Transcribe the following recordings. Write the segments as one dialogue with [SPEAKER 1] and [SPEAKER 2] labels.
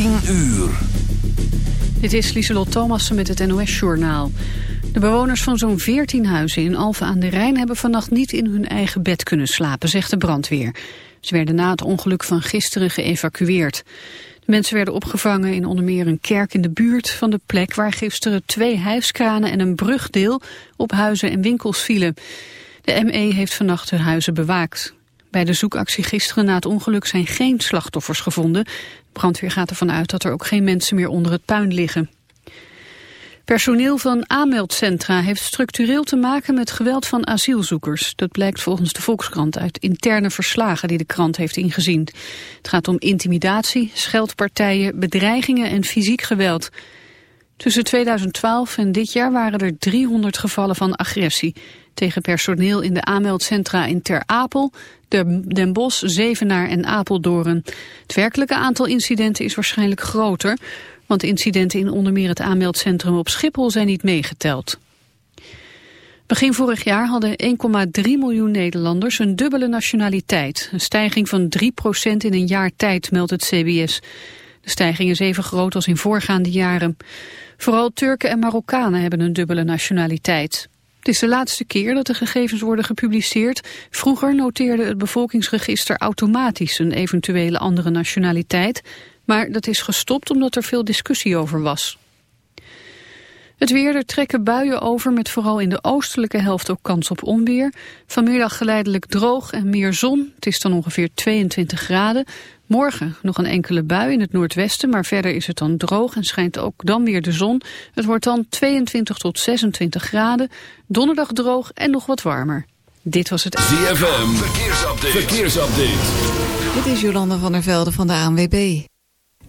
[SPEAKER 1] 10 uur.
[SPEAKER 2] Dit is Lieselot Thomassen met het NOS-journaal. De bewoners van zo'n 14 huizen in Alphen aan de Rijn... hebben vannacht niet in hun eigen bed kunnen slapen, zegt de brandweer. Ze werden na het ongeluk van gisteren geëvacueerd. De mensen werden opgevangen in onder meer een kerk in de buurt van de plek... waar gisteren twee hijskranen en een brugdeel op huizen en winkels vielen. De ME heeft vannacht de huizen bewaakt. Bij de zoekactie gisteren na het ongeluk zijn geen slachtoffers gevonden. De brandweer gaat ervan uit dat er ook geen mensen meer onder het puin liggen. Personeel van aanmeldcentra heeft structureel te maken met geweld van asielzoekers. Dat blijkt volgens de Volkskrant uit interne verslagen die de krant heeft ingezien. Het gaat om intimidatie, scheldpartijen, bedreigingen en fysiek geweld. Tussen 2012 en dit jaar waren er 300 gevallen van agressie tegen personeel in de aanmeldcentra in Ter Apel, Den Bosch, Zevenaar en Apeldoorn. Het werkelijke aantal incidenten is waarschijnlijk groter, want incidenten in onder meer het aanmeldcentrum op Schiphol zijn niet meegeteld. Begin vorig jaar hadden 1,3 miljoen Nederlanders een dubbele nationaliteit. Een stijging van 3% in een jaar tijd, meldt het CBS. De stijging is even groot als in voorgaande jaren. Vooral Turken en Marokkanen hebben een dubbele nationaliteit. Het is de laatste keer dat de gegevens worden gepubliceerd. Vroeger noteerde het bevolkingsregister automatisch een eventuele andere nationaliteit. Maar dat is gestopt omdat er veel discussie over was. Het weer, er trekken buien over met vooral in de oostelijke helft ook kans op onweer. Vanmiddag geleidelijk droog en meer zon. Het is dan ongeveer 22 graden. Morgen nog een enkele bui in het noordwesten, maar verder is het dan droog en schijnt ook dan weer de zon. Het wordt dan 22 tot 26 graden, donderdag droog en nog wat warmer. Dit was het...
[SPEAKER 1] ZFM, verkeersupdate. verkeersupdate.
[SPEAKER 3] Dit is Jolanda van der Velde van de ANWB.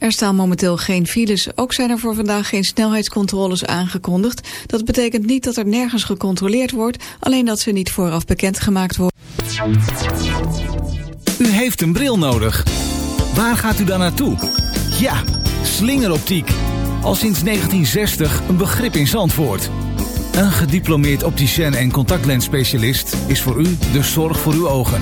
[SPEAKER 3] Er staan momenteel geen files. Ook zijn er voor vandaag geen snelheidscontroles aangekondigd. Dat betekent niet dat er nergens gecontroleerd wordt, alleen dat ze niet vooraf bekendgemaakt worden.
[SPEAKER 4] U heeft een bril nodig. Waar gaat u dan naartoe? Ja, slingeroptiek. Al sinds 1960 een begrip in Zandvoort. Een gediplomeerd opticien en contactlensspecialist is voor u de zorg voor uw ogen.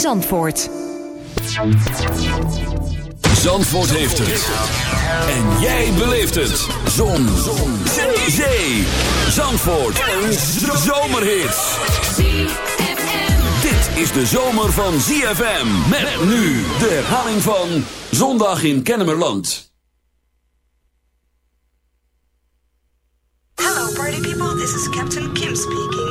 [SPEAKER 5] Zandvoort.
[SPEAKER 1] Zandvoort heeft het. En jij beleeft het. Zon. Zon. Zee. Zandvoort. Een zomerhit. Dit is de zomer van ZFM. Met nu de herhaling van Zondag in Kennemerland.
[SPEAKER 6] Hello party people, this is Captain Kim speaking.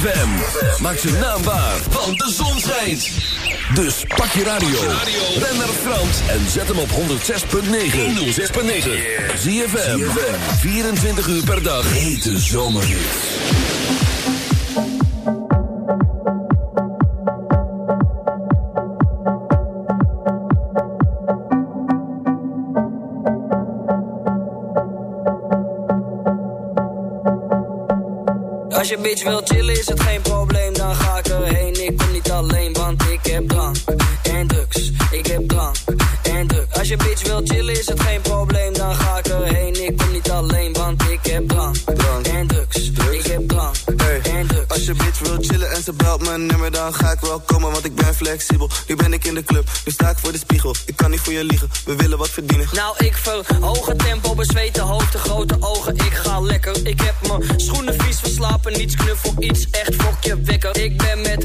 [SPEAKER 1] ZFM. Maak zijn naam waar, want de zon schijnt. Dus pak je radio. Ben naar Frans en zet hem op 106.9. 106.9. ZFM. 24 uur per dag. Hete zomerhits.
[SPEAKER 7] Als je bitch wil chillen ik
[SPEAKER 8] wel komen, want ik ben flexibel. Nu ben ik in de club, nu sta ik voor de spiegel. Ik kan niet voor je liegen, we willen wat verdienen.
[SPEAKER 7] Nou, ik verhoog het tempo, bezweten hoofd, de grote ogen. Ik ga lekker, ik heb mijn schoenen vies verslapen. Niets knuffel, iets echt fokje wekker. Ik ben met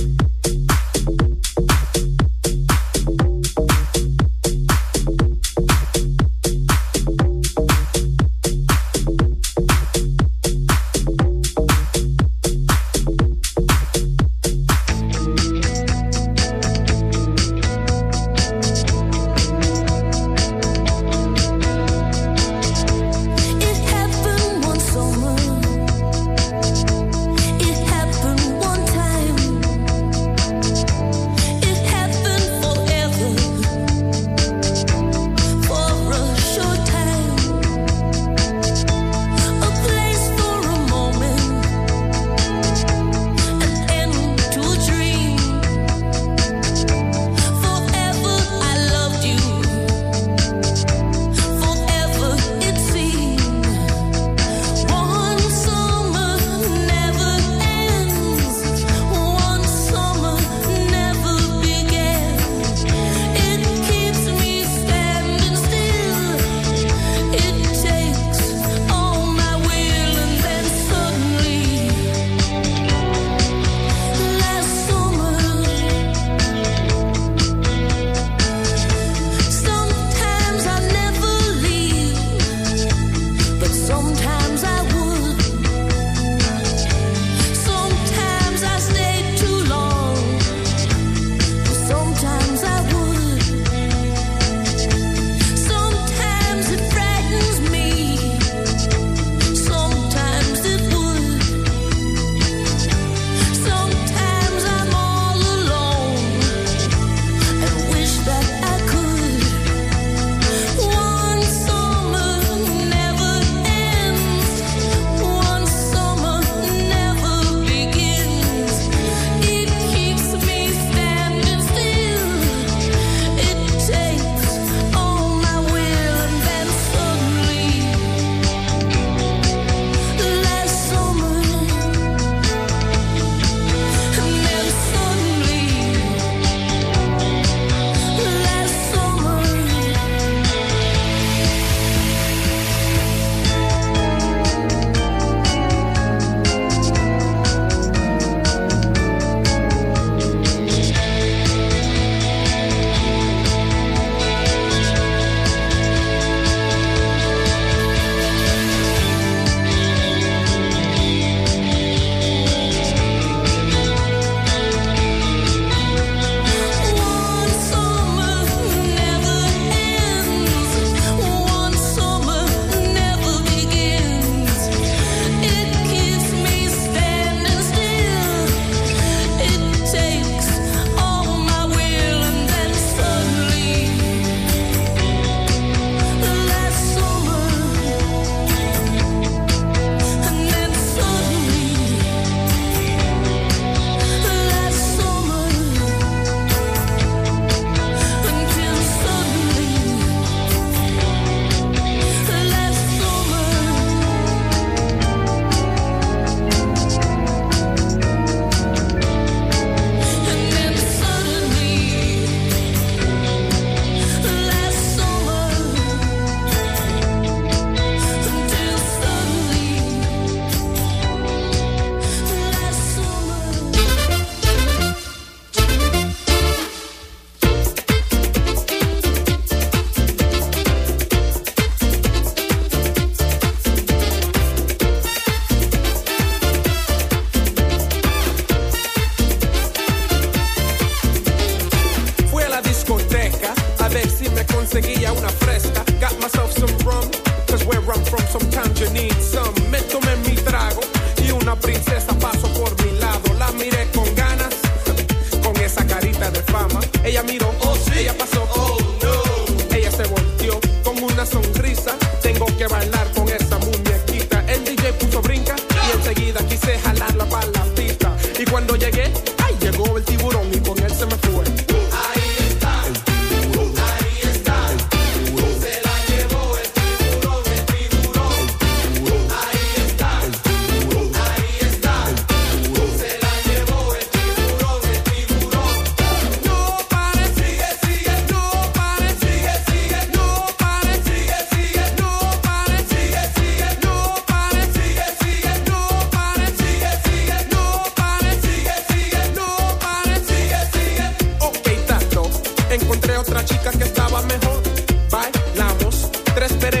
[SPEAKER 9] encontré otra chica que estaba mejor. Bailamos tres
[SPEAKER 1] perejas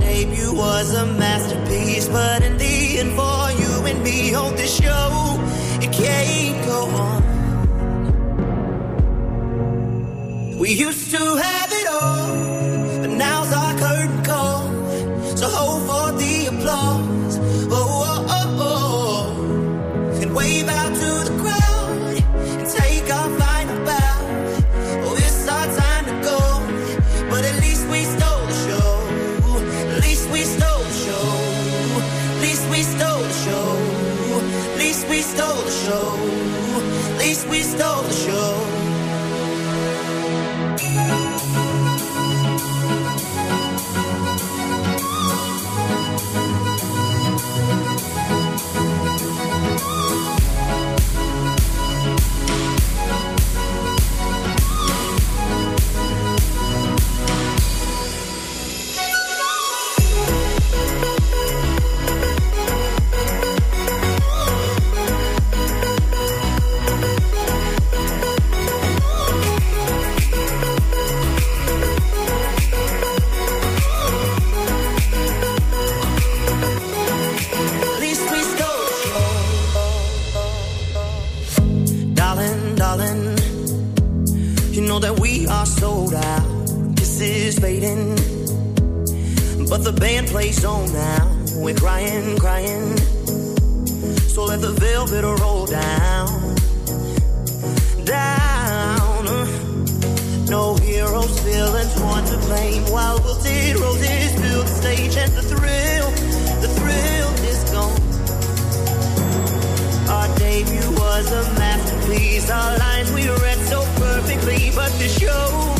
[SPEAKER 1] debut was a masterpiece, but in the end, for you and me, hold this show, it can't go on. We used to have it all, but now's our curtain. sold kisses fading. But the
[SPEAKER 10] band plays on now, we're crying, crying. So let the velvet roll down, down. No heroes, villains, one to blame. While we'll see roses fill the stage, and the thrill, the thrill is gone. Our debut was a masterpiece. Our lines we read so perfectly, but the show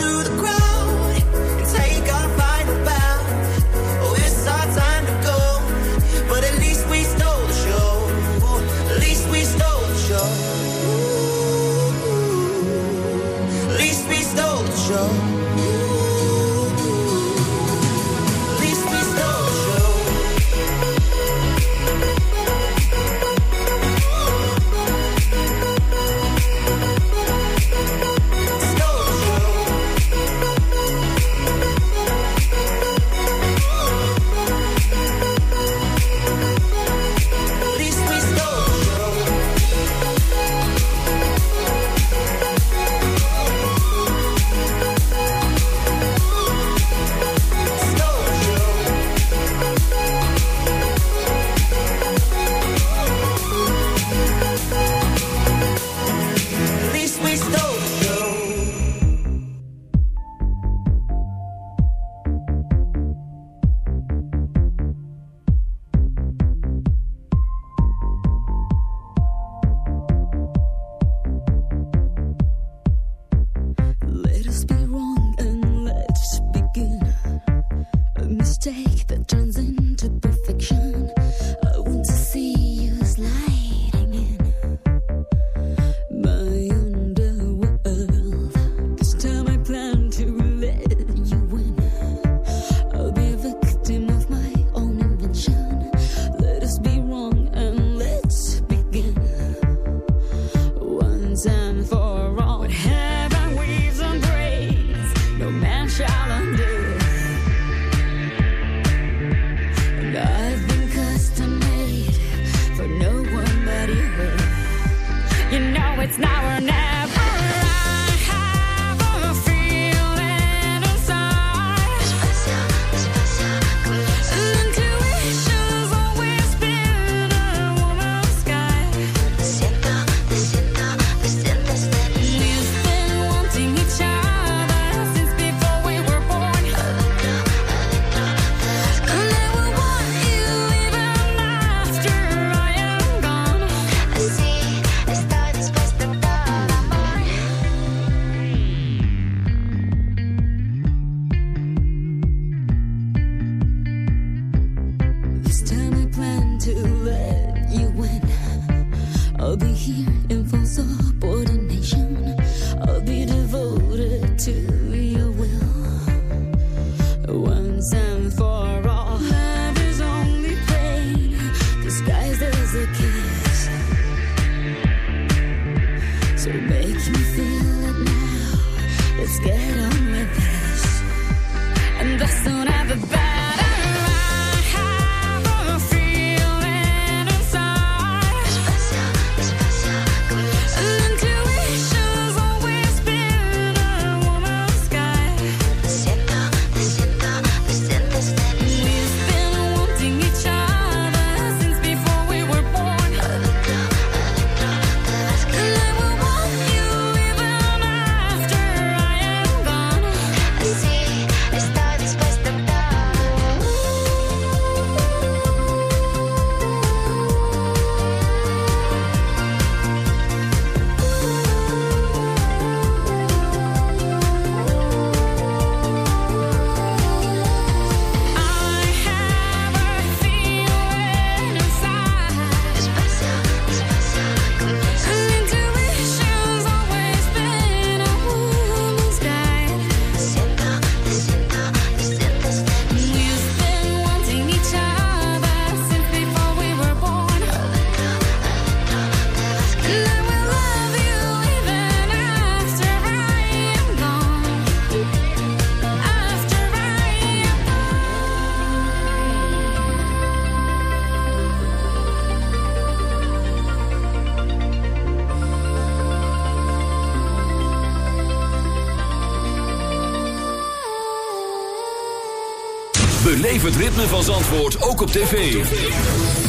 [SPEAKER 11] op tv.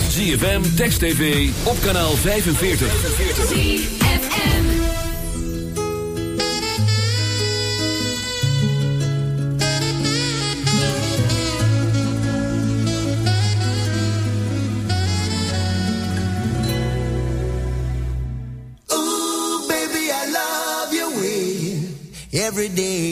[SPEAKER 11] ZFM, Text TV, op kanaal 45.
[SPEAKER 10] ZFM. Baby, I love your way. Every day.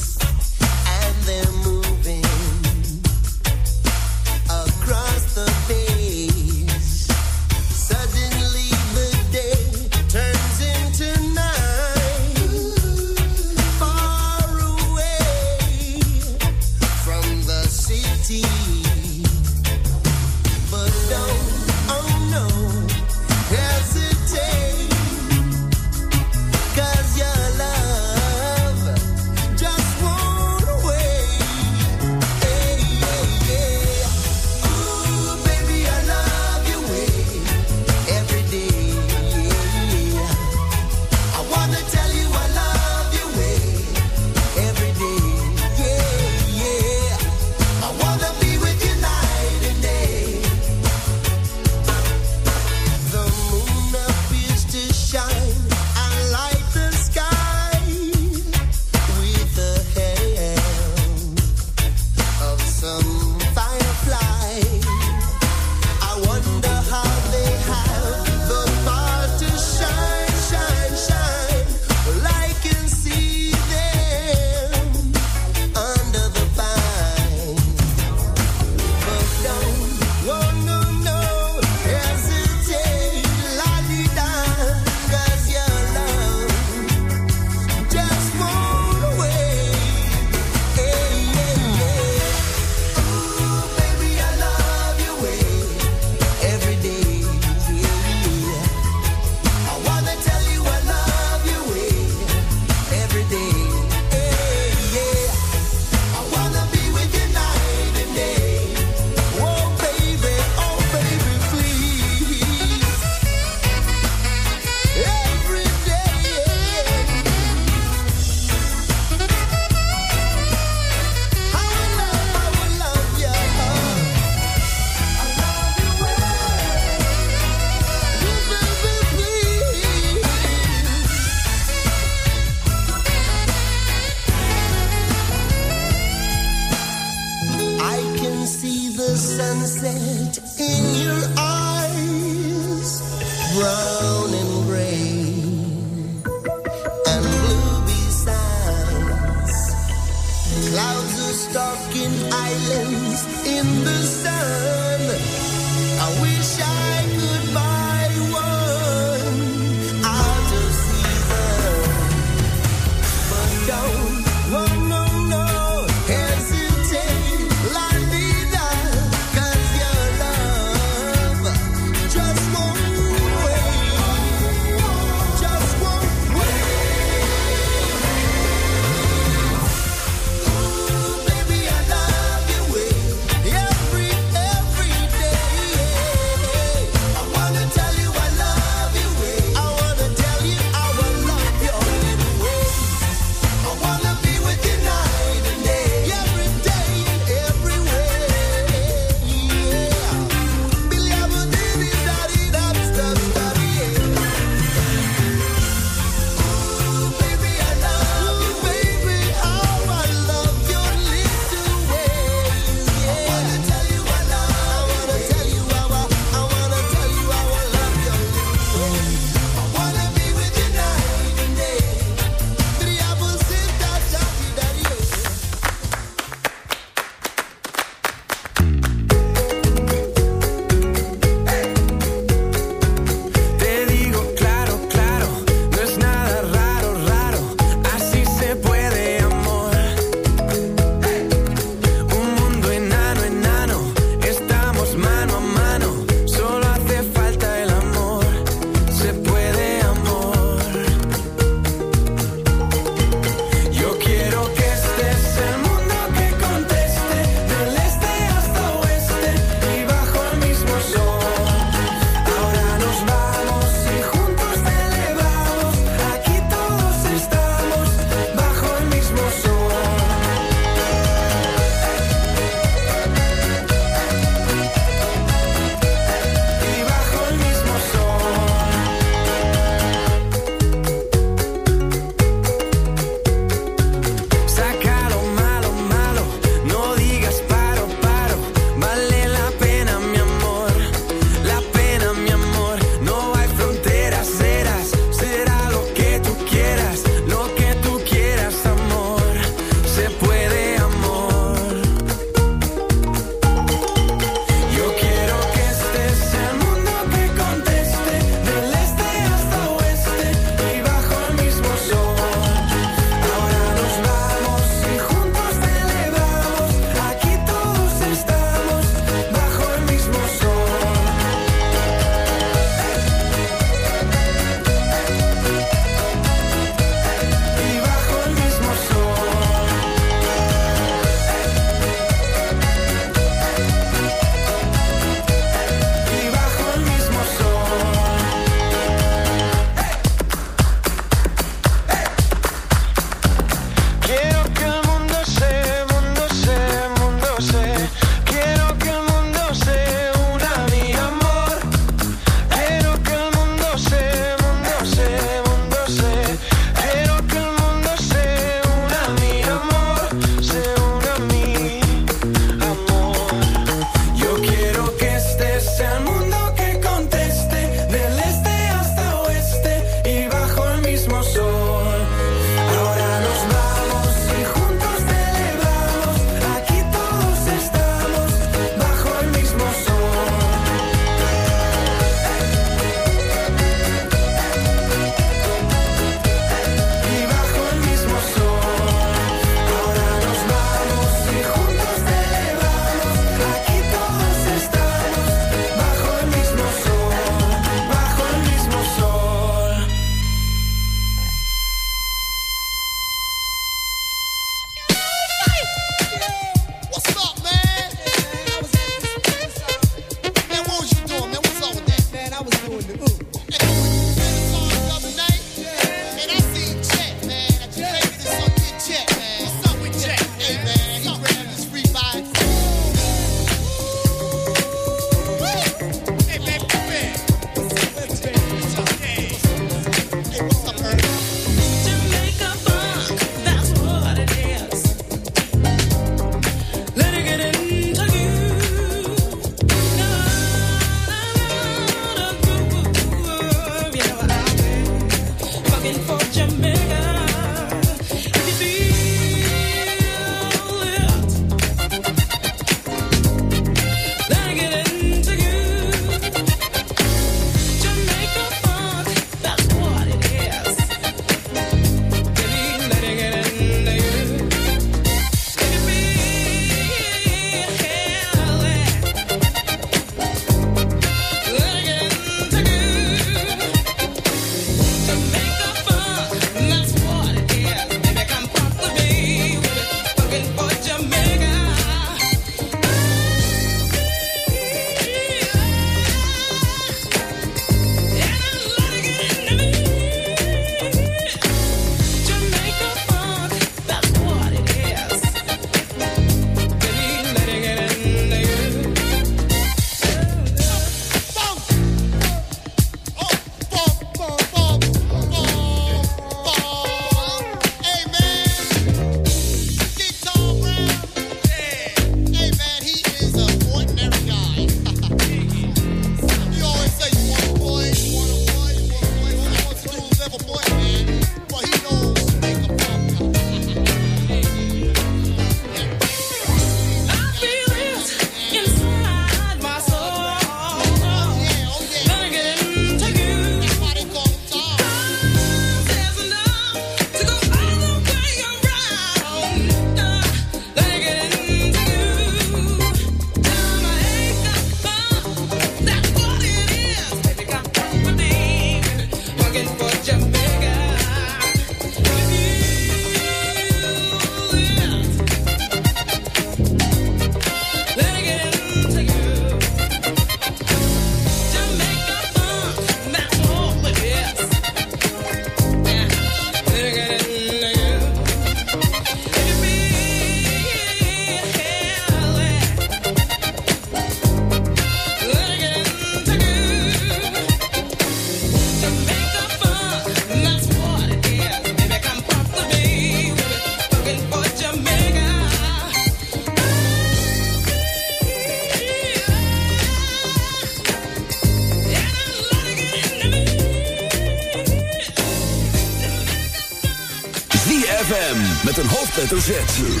[SPEAKER 1] Hoofdletter.